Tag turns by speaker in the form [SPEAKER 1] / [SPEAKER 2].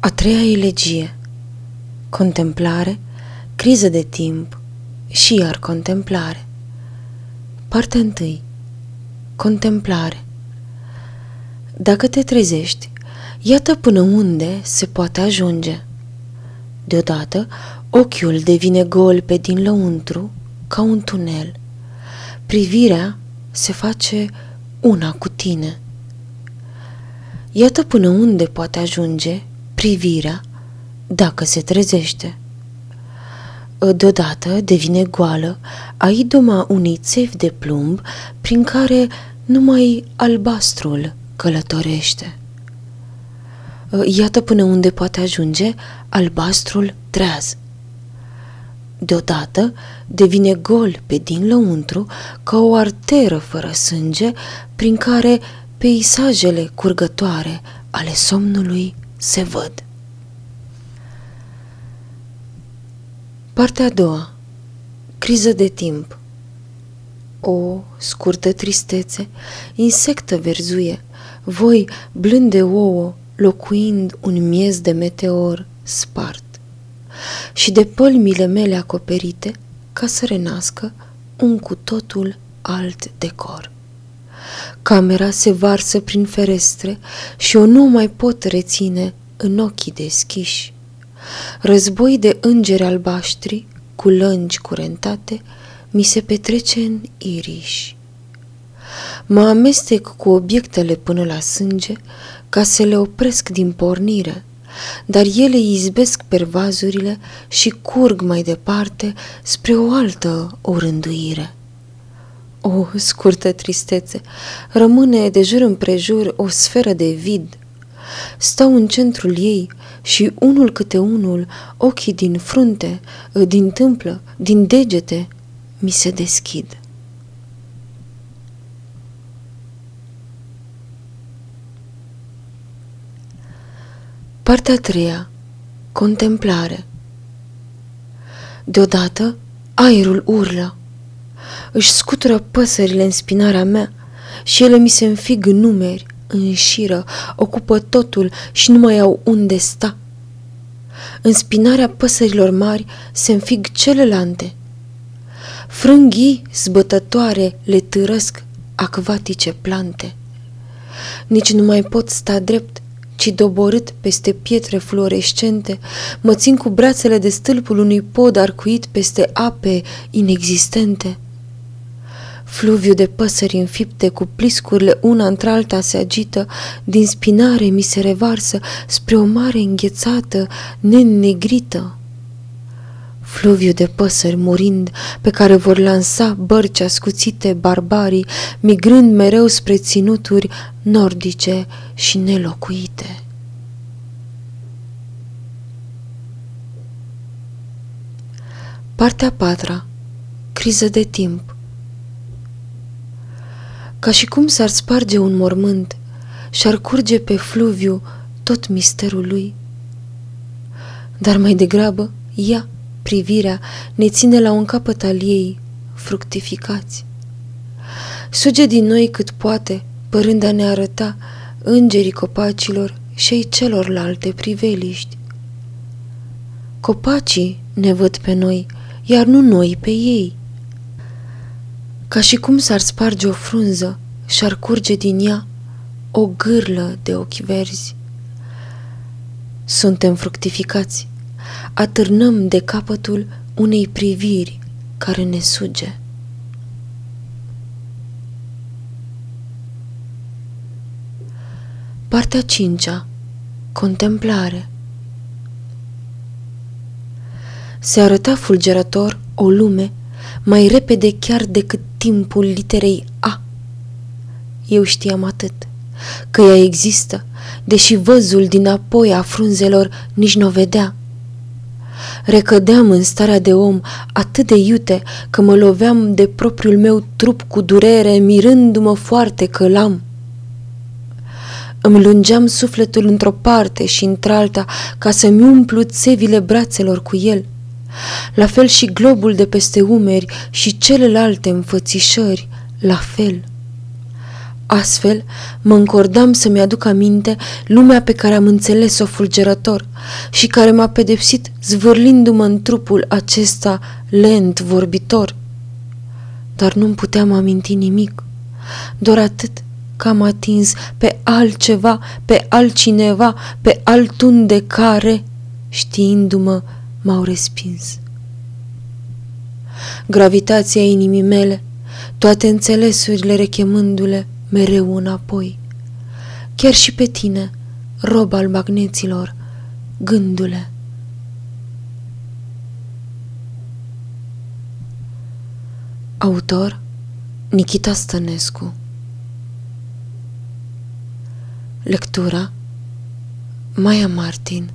[SPEAKER 1] A treia elegie Contemplare, criză de timp și iar contemplare. Partea întâi Contemplare Dacă te trezești, iată până unde se poate ajunge. Deodată, ochiul devine gol pe din lăuntru ca un tunel. Privirea se face una cu tine. Iată până unde poate ajunge privirea dacă se trezește. Deodată devine goală a idoma unei țevi de plumb prin care numai albastrul călătorește. Iată până unde poate ajunge albastrul treaz. Deodată devine gol pe din lăuntru ca o arteră fără sânge prin care peisajele curgătoare ale somnului se văd. Partea a doua. Criză de timp. O scurtă tristețe, insectă verzuie, voi blânde ouă, locuind un miez de meteor spart. Și de pălmile mele acoperite, ca să renască un cu totul alt decor. Camera se varsă prin ferestre și o nu mai pot reține în ochii deschiși. Război de îngeri albaștri, cu lăngi curentate, mi se petrece în iriși. Mă amestec cu obiectele până la sânge ca să le opresc din pornire, dar ele izbesc pervazurile și curg mai departe spre o altă orânduire. O scurtă tristețe, rămâne de jur împrejur o sferă de vid. Stau în centrul ei și unul câte unul, ochii din frunte, din tâmplă, din degete, mi se deschid. Partea a treia. Contemplare. Deodată, aerul urlă își scutură păsările în spinarea mea și ele mi se înfig în numeri, în șiră, ocupă totul și nu mai au unde sta. În spinarea păsărilor mari se înfig celelalte. Frânghii zbătătoare le târăsc acvatice plante. Nici nu mai pot sta drept, ci doborât peste pietre fluorescente, mă țin cu brațele de stâlpul unui pod arcuit peste ape inexistente. Fluviu de păsări înfipte cu pliscurile una într-alta se agită, din spinare mi se revarsă spre o mare înghețată, nenegrită. Fluviu de păsări murind, pe care vor lansa bărci ascuțite barbarii, migrând mereu spre ținuturi nordice și nelocuite. Partea patra. Criză de timp ca și cum s-ar sparge un mormânt și-ar curge pe fluviu tot misterul lui. Dar mai degrabă, ea, privirea, ne ține la un capăt al ei, fructificați. Suge din noi cât poate, părând a ne arăta îngerii copacilor și ai celorlalte priveliști. Copacii ne văd pe noi, iar nu noi pe ei ca și cum s-ar sparge o frunză și ar curge din ea o gârlă de ochi verzi. Suntem fructificați, atârnăm de capătul unei priviri care ne suge. Partea cincea. Contemplare Se arăta fulgerător o lume mai repede chiar decât timpul literei A. Eu știam atât, că ea există, deși văzul din apoi a frunzelor nici nu o vedea. Recădeam în starea de om atât de iute că mă loveam de propriul meu trup cu durere, mirându-mă foarte că l-am. Îmi lungeam sufletul într-o parte și într-alta ca să-mi umplu țevile brațelor cu el – la fel și globul de peste umeri și celelalte înfățișări, la fel. Astfel, mă încordam să-mi aduc aminte lumea pe care am înțeles-o fulgerător și care m-a pedepsit zvârlindu-mă în trupul acesta lent vorbitor. Dar nu-mi puteam aminti nimic, doar atât că am atins pe altceva, pe altcineva, pe altun de care, știindu-mă, m-au respins. Gravitația inimii mele, toate înțelesurile rechemându-le, mereu înapoi. Chiar și pe tine, rob al magneților, gândule. Autor Nikita Stănescu Lectura Maia Martin